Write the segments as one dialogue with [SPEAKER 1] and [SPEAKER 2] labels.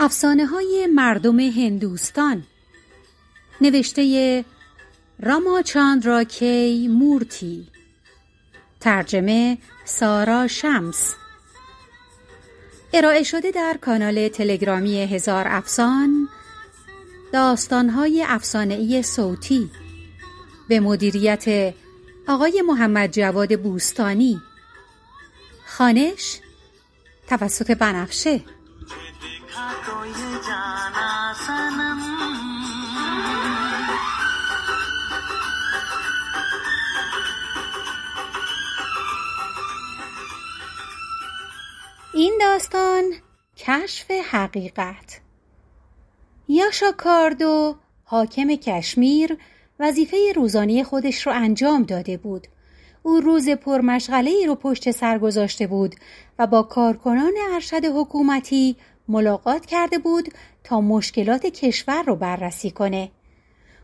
[SPEAKER 1] افسانه های مردم هندوستان. نوشته راما چاندرا کی مورتی. ترجمه سارا شمس. ارائه شده در کانال تلگرامی هزار افسان داستان های افسانه ای صوتی. به مدیریت آقای محمد جواد بوستانی. خانش توسط بنفشه. این داستان کشف حقیقت. یاشا کاردو حاکم کشمیر وظیفه روزانه خودش رو انجام داده بود او روز پرمشغله ای رو پشت سر گذاشته بود و با کارکنان ارشد حکومتی ملاقات کرده بود تا مشکلات کشور رو بررسی کنه.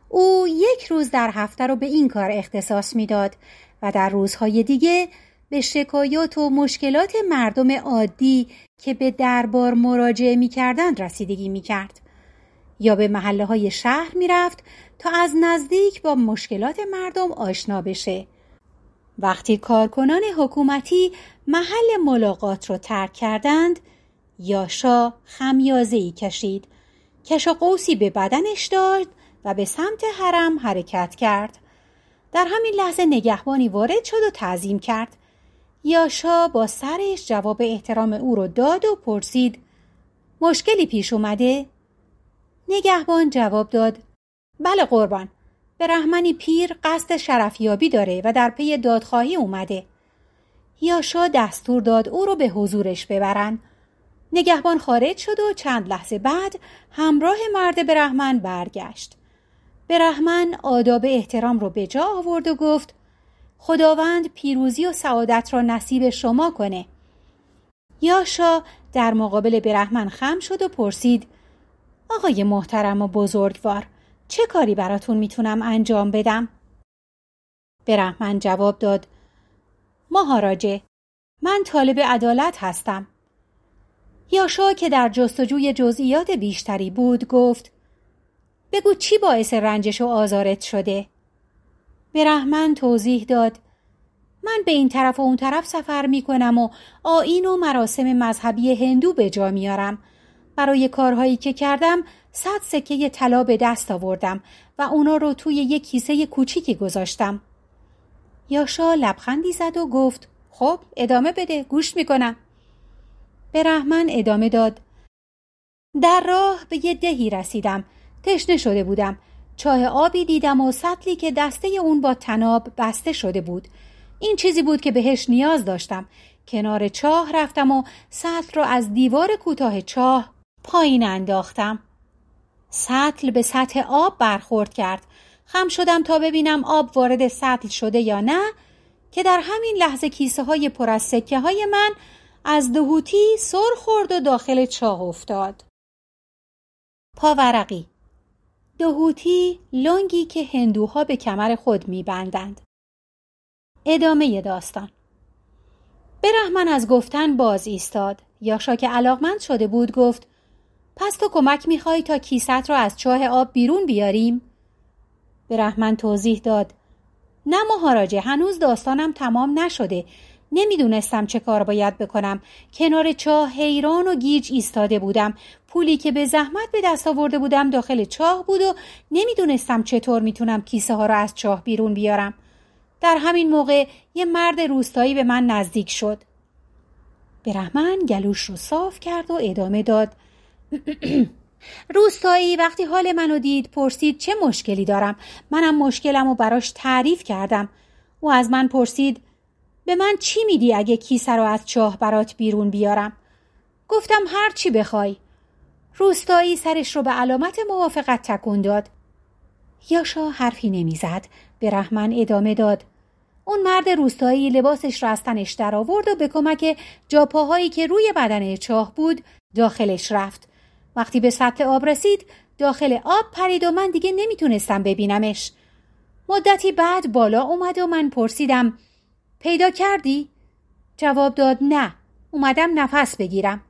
[SPEAKER 1] او یک روز در هفته رو به این کار اختصاص می‌داد و در روزهای دیگه به شکایات و مشکلات مردم عادی که به دربار مراجعه می‌کردند رسیدگی می‌کرد یا به محله های شهر می‌رفت تا از نزدیک با مشکلات مردم آشنا بشه. وقتی کارکنان حکومتی محل ملاقات رو ترک کردند یاشا خمیازه ای کشید. کش و قوسی به بدنش داد و به سمت حرم حرکت کرد. در همین لحظه نگهبانی وارد شد و تعظیم کرد. یاشا با سرش جواب احترام او رو داد و پرسید مشکلی پیش اومده؟ نگهبان جواب داد. بله قربان. به رحمنی پیر قصد شرفیابی داره و در پی دادخواهی اومده. یاشا دستور داد او رو به حضورش ببرن. نگهبان خارج شد و چند لحظه بعد همراه مرد برهمن برگشت. برهمن آداب احترام رو به جا آورد و گفت خداوند پیروزی و سعادت را نصیب شما کنه. یاشا در مقابل برهمن خم شد و پرسید آقای محترم و بزرگوار چه کاری براتون می‌تونم انجام بدم؟ برهمن جواب داد مهاراجه من طالب عدالت هستم یاشا که در جستجوی جزئیات بیشتری بود گفت بگو چی باعث رنجش و آزارت شده؟ برهمن توضیح داد من به این طرف و اون طرف سفر می کنم و آین و مراسم مذهبی هندو به جا میارم برای کارهایی که کردم صد سکه طلا به دست آوردم و اونا رو توی یک کیسه کوچیکی گذاشتم. یاشا لبخندی زد و گفت خب ادامه بده گوش می‌کنم. به رحمن ادامه داد در راه به یه دهی رسیدم تشنه شده بودم. چاه آبی دیدم و سطلی که دسته اون با تناب بسته شده بود. این چیزی بود که بهش نیاز داشتم. کنار چاه رفتم و سطل را از دیوار کوتاه چاه پایین انداختم. سطل به سطح آب برخورد کرد. خم شدم تا ببینم آب وارد سطل شده یا نه که در همین لحظه کیسه های پر از سکه های من از دهوتی سر خورد و داخل چاه افتاد. پاورقی دهوتی لنگی که هندوها به کمر خود میبندند. ادامه داستان برهمن از گفتن باز ایستاد. یاشا که علاقمند شده بود گفت پس تو کمک می‌خوای تا کیست را از چاه آب بیرون بیاریم؟ برهمن توضیح داد. نه مهاراجه هنوز داستانم تمام نشده. نمی‌دونستم چه کار باید بکنم. کنار چاه حیران و گیج ایستاده بودم. پولی که به زحمت به دست آورده بودم داخل چاه بود و نمی‌دونستم چطور می‌تونم کیسه ها را از چاه بیرون بیارم. در همین موقع یه مرد روستایی به من نزدیک شد. برهمن گلوش رو صاف کرد و ادامه داد. روستایی وقتی حال منو دید پرسید چه مشکلی دارم؟ منم مشکلم و براش تعریف کردم. او از من پرسید به من چی میدی اگه کیسه رو از چاه برات بیرون بیارم؟ گفتم هر چی بخوای. روستایی سرش رو به علامت موافقت تکون داد. یاشا حرفی نمی‌زد به رحمن ادامه داد. اون مرد روستایی لباسش را از تنش در آورد و به کمک جاپاهایی که روی بدن چاه بود داخلش رفت. وقتی به سطح آب رسید داخل آب پرید و من دیگه نمی‌تونستم ببینمش. مدتی بعد بالا اومد و من پرسیدم پیدا کردی؟ جواب داد نه اومدم نفس بگیرم.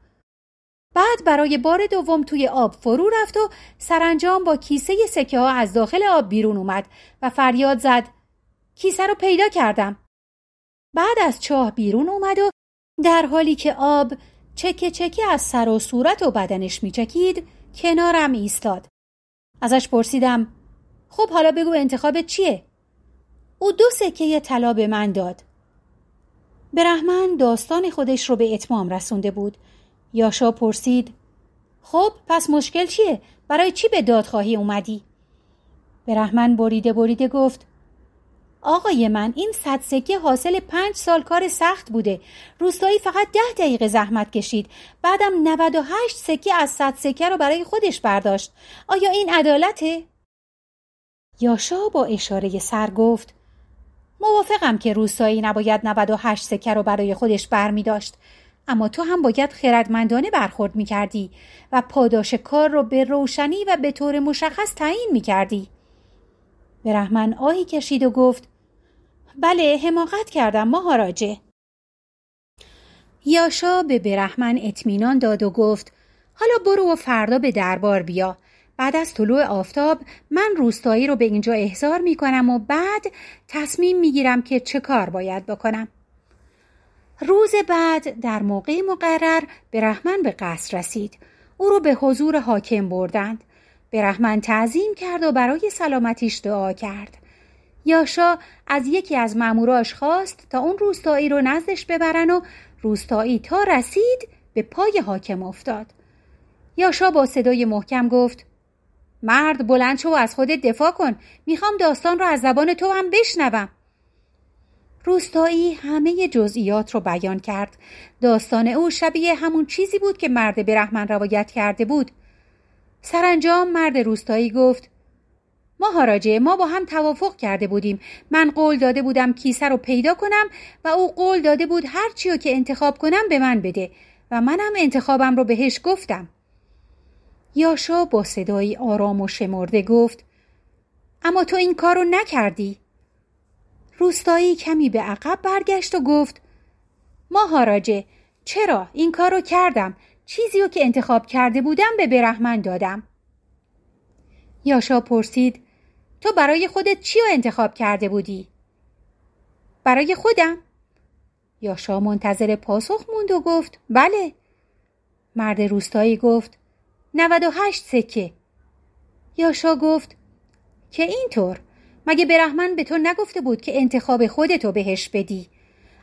[SPEAKER 1] بعد برای بار دوم توی آب فرو رفت و سرانجام با کیسه سکه ها از داخل آب بیرون اومد و فریاد زد کیسه رو پیدا کردم. بعد از چاه بیرون اومد و در حالی که آب چکه چکه از سر و صورت و بدنش میچکید کنارم ایستاد ازش پرسیدم خب حالا بگو انتخاب چیه؟ او دو سکه طلا به من داد برحمن داستان خودش رو به اتمام رسونده بود یاشا پرسید خب پس مشکل چیه؟ برای چی به دادخواهی اومدی؟ برحمن بریده بریده گفت آقای من این صد سکه حاصل پنج سال کار سخت بوده روستایی فقط ده دقیقه زحمت کشید بعدم 98 سکه از صد سکه رو برای خودش برداشت آیا این عدالته؟ یاشا با اشاره سر گفت موافقم که روستایی نباید 98 سکه رو برای خودش برمی داشت اما تو هم باید خردمندانه برخورد می کردی و پاداش کار رو به روشنی و به طور مشخص تعیین می کردی. برحمن آهی کشید و گفت بله حماقت کردم ماهاراجه یاشا به برحمن اطمینان داد و گفت حالا برو و فردا به دربار بیا بعد از طلوع آفتاب من روستایی رو به اینجا احضار می کنم و بعد تصمیم می گیرم که چه کار باید بکنم. روز بعد در موقع مقرر برحمن به قصر رسید. او رو به حضور حاکم بردند. برحمن تعظیم کرد و برای سلامتیش دعا کرد. یاشا از یکی از ماموراش خواست تا اون روستایی رو نزدش ببرن و روستایی تا رسید به پای حاکم افتاد. یاشا با صدای محکم گفت مرد بلند شو و از خودت دفاع کن. می‌خوام داستان رو از زبان تو هم بشنوم. روستایی همه جزئیات رو بیان کرد. داستان او شبیه همون چیزی بود که مرد برحمن روایت کرده بود. سرانجام مرد روستایی گفت ماهاراجه ما با هم توافق کرده بودیم. من قول داده بودم کیسه رو پیدا کنم و او قول داده بود هر چیو که انتخاب کنم به من بده. و منم انتخابم رو بهش گفتم. یاشا با صدایی آرام و شمرده گفت اما تو این کار رو نکردی. روستایی کمی به عقب برگشت و گفت ماهاراجه چرا این کار رو کردم؟ چیزی رو که انتخاب کرده بودم به برحمن دادم. یاشا پرسید تو برای خودت چی رو انتخاب کرده بودی؟ برای خودم؟ یاشا منتظر پاسخ موند و گفت بله. مرد روستایی گفت 98 سکه. یاشا گفت که اینطور. مگه برحمن به تو نگفته بود که انتخاب خودتو بهش بدی؟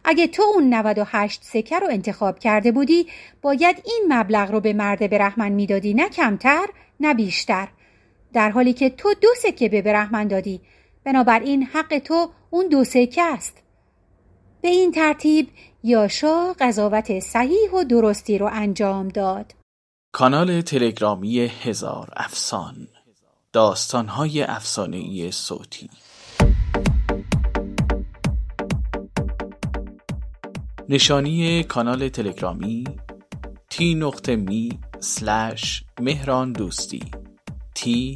[SPEAKER 1] اگه تو اون 98 سکه رو انتخاب کرده بودی باید این مبلغ رو به مرد برحمن می‌دادی نه کمتر نه بیشتر. در حالی که تو دو سکه به برحمن دادی. بنابراین حق تو اون دو سکه است. به این ترتیب یاشا قضاوت صحیح و درستی رو انجام داد.
[SPEAKER 2] کانال تلگرامی هزار افسان. داستانهای افسانهای صوتی. نشانی کانال تلگرامی slash مهران دوستی. t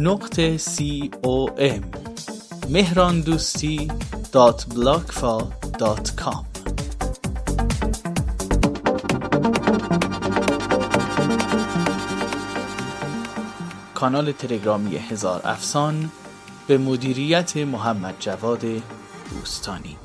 [SPEAKER 2] نقطه c o m. مهراندوستی dot بلاگفا dot com. کانال تلگرامی هزار افسان به مدیریت محمد جواد دوستانی